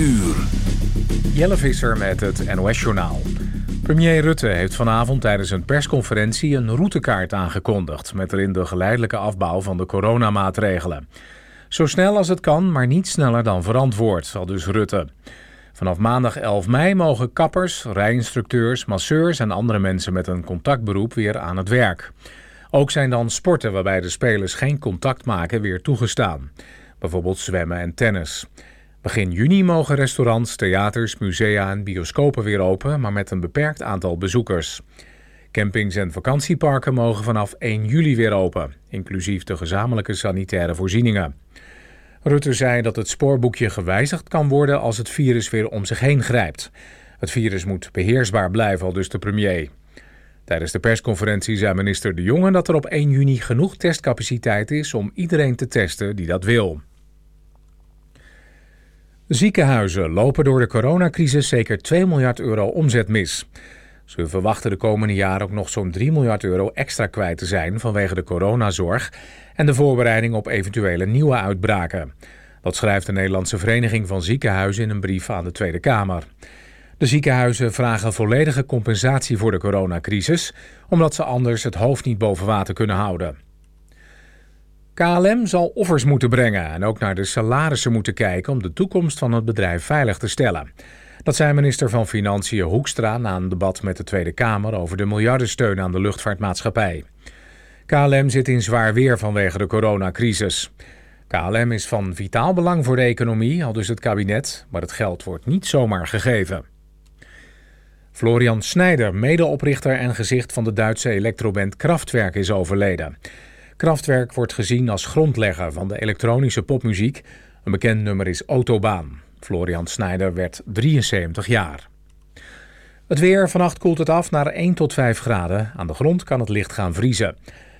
uur. Jelle Visser met het NOS-journaal. Premier Rutte heeft vanavond tijdens een persconferentie een routekaart aangekondigd... met erin de geleidelijke afbouw van de coronamaatregelen. Zo snel als het kan, maar niet sneller dan verantwoord, zal dus Rutte. Vanaf maandag 11 mei mogen kappers, rijinstructeurs, masseurs... en andere mensen met een contactberoep weer aan het werk. Ook zijn dan sporten waarbij de spelers geen contact maken weer toegestaan. Bijvoorbeeld zwemmen en tennis. Begin juni mogen restaurants, theaters, musea en bioscopen weer open, maar met een beperkt aantal bezoekers. Campings en vakantieparken mogen vanaf 1 juli weer open, inclusief de gezamenlijke sanitaire voorzieningen. Rutte zei dat het spoorboekje gewijzigd kan worden als het virus weer om zich heen grijpt. Het virus moet beheersbaar blijven, al dus de premier. Tijdens de persconferentie zei minister De Jonge dat er op 1 juni genoeg testcapaciteit is om iedereen te testen die dat wil. Ziekenhuizen lopen door de coronacrisis zeker 2 miljard euro omzet mis. Ze verwachten de komende jaren ook nog zo'n 3 miljard euro extra kwijt te zijn vanwege de coronazorg en de voorbereiding op eventuele nieuwe uitbraken. Dat schrijft de Nederlandse Vereniging van Ziekenhuizen in een brief aan de Tweede Kamer. De ziekenhuizen vragen volledige compensatie voor de coronacrisis, omdat ze anders het hoofd niet boven water kunnen houden. KLM zal offers moeten brengen en ook naar de salarissen moeten kijken om de toekomst van het bedrijf veilig te stellen. Dat zei minister van Financiën Hoekstra na een debat met de Tweede Kamer over de miljardensteun aan de luchtvaartmaatschappij. KLM zit in zwaar weer vanwege de coronacrisis. KLM is van vitaal belang voor de economie, al dus het kabinet, maar het geld wordt niet zomaar gegeven. Florian Snijder, medeoprichter en gezicht van de Duitse elektroband Kraftwerk, is overleden. Kraftwerk wordt gezien als grondlegger van de elektronische popmuziek. Een bekend nummer is Autobaan. Florian Snijder werd 73 jaar. Het weer, vannacht koelt het af naar 1 tot 5 graden. Aan de grond kan het licht gaan vriezen.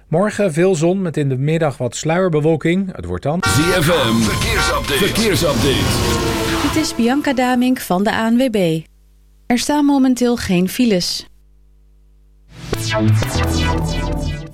Morgen veel zon met in de middag wat sluierbewolking. Het wordt dan... ZFM, verkeersupdate. verkeersupdate. Dit is Bianca Damink van de ANWB. Er staan momenteel geen files.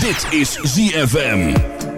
Dit is ZFM.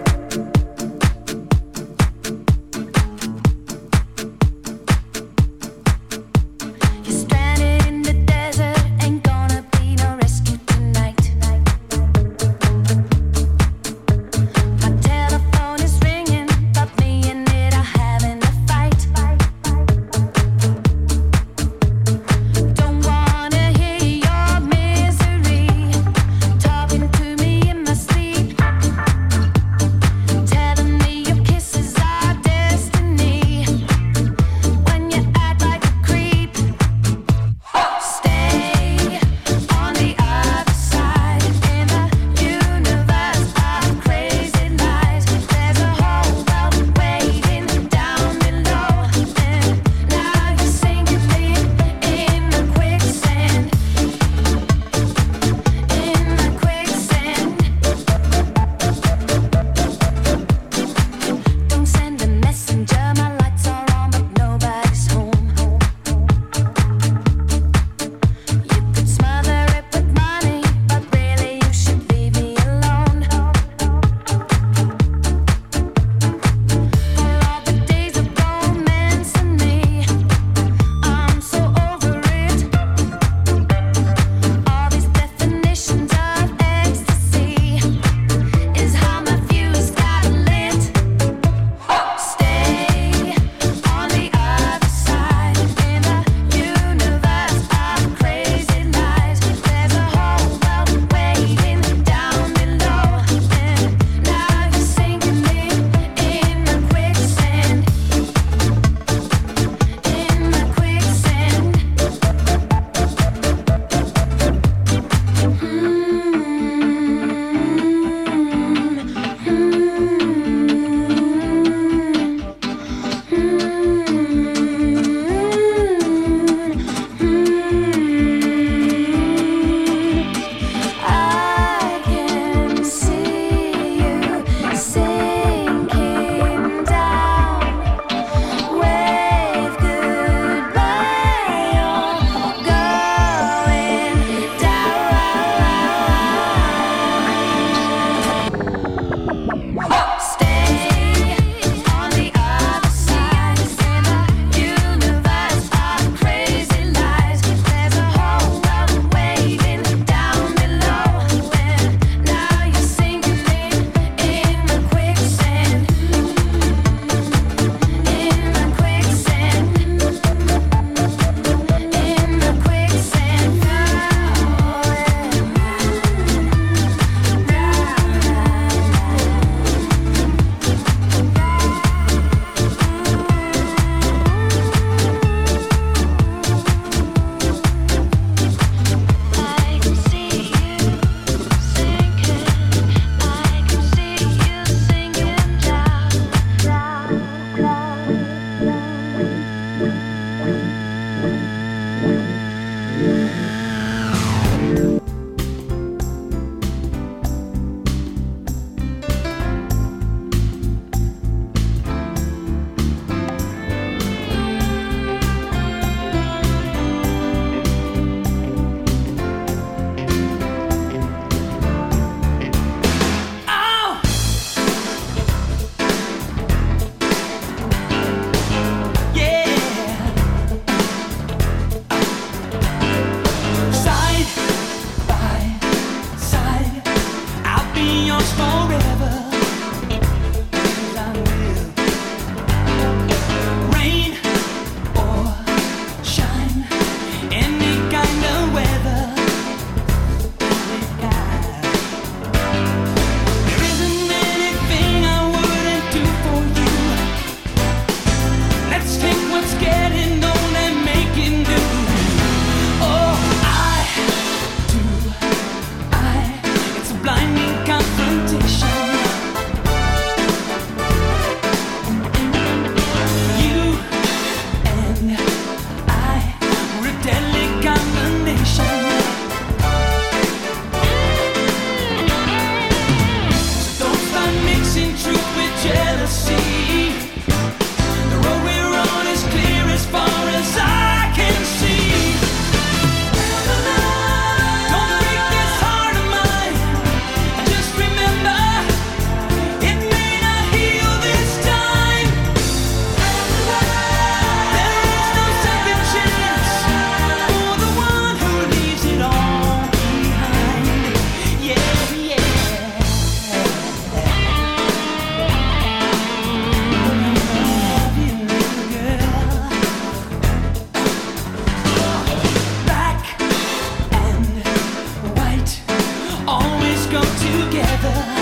go together.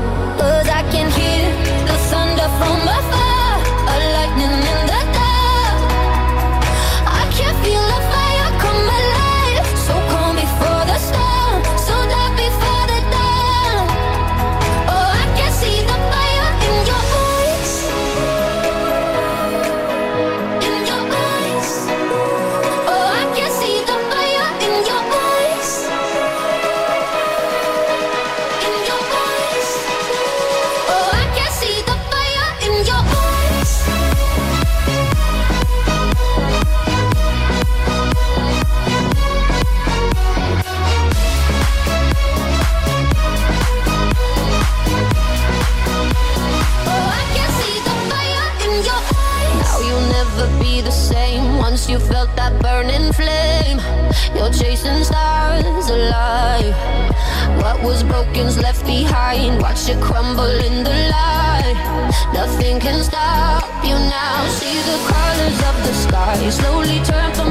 Cause I can hear the thunder from afar. Chasing stars alive. What was broken's left behind. Watch it crumble in the light. Nothing can stop you now. See the colors of the sky slowly turn from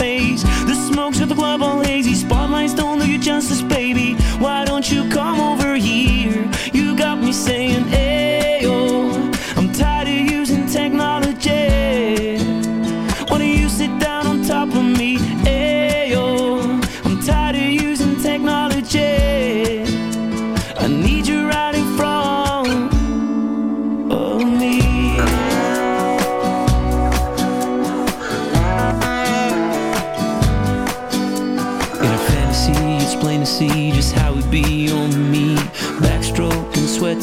the club all hazy. Spotlights don't do you justice, baby. Why don't you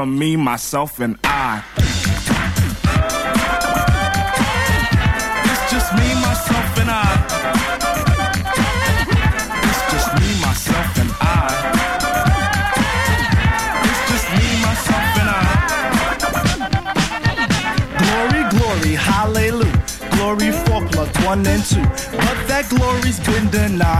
from me, myself, and I. It's just me, myself, and I. It's just me, myself, and I. It's just me, myself, and I. Glory, glory, hallelujah. Glory for one and two. But that glory's been denied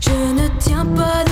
Je ne tiens pas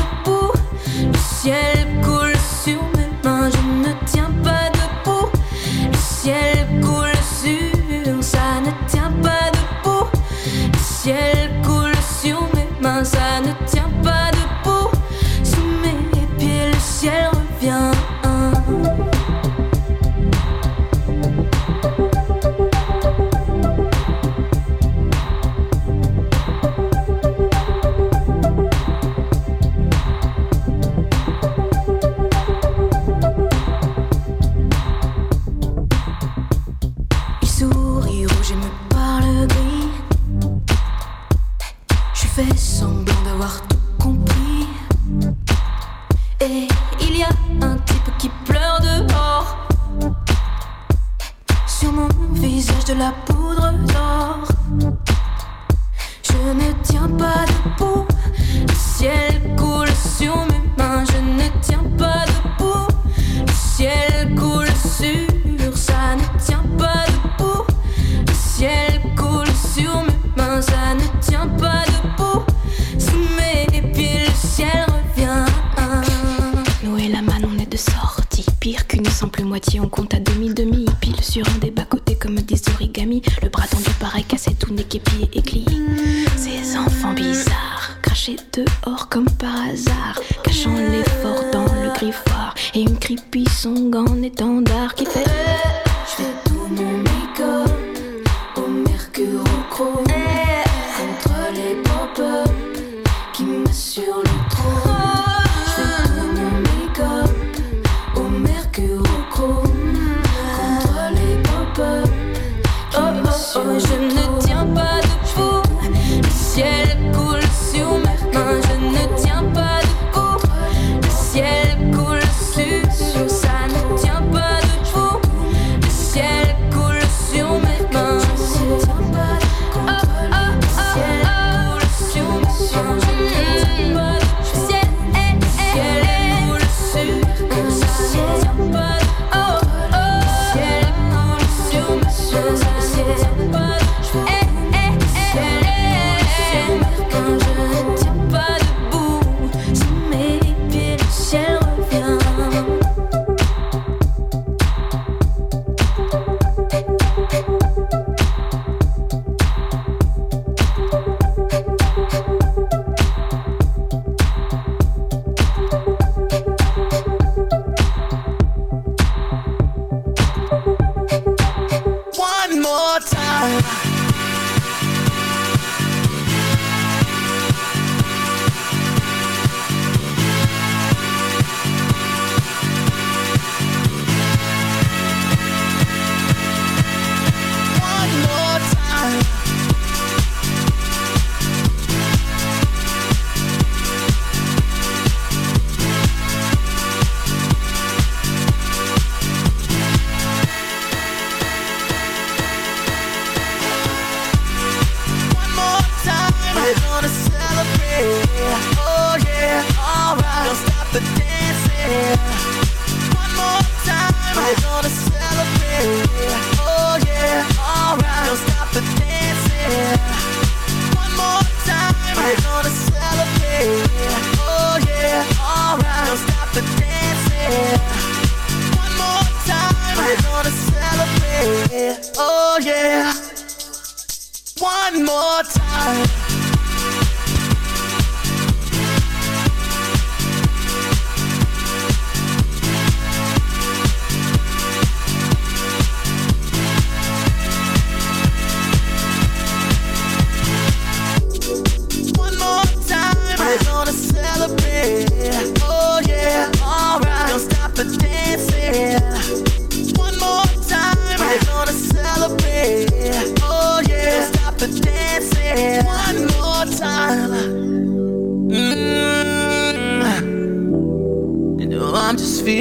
one more time.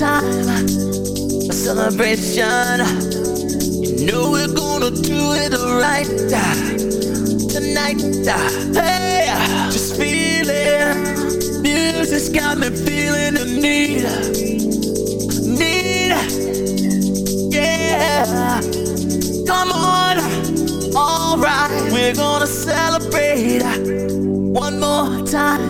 time, a celebration. You know we're gonna do it right uh, tonight. Uh, hey, uh, just feeling. Music's got me feeling the need, need. Yeah, come on. All right, we're gonna celebrate one more time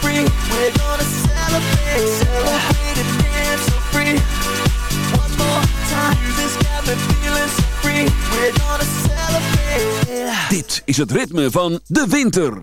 Free. Celebrate, free. Dit is het ritme van de winter.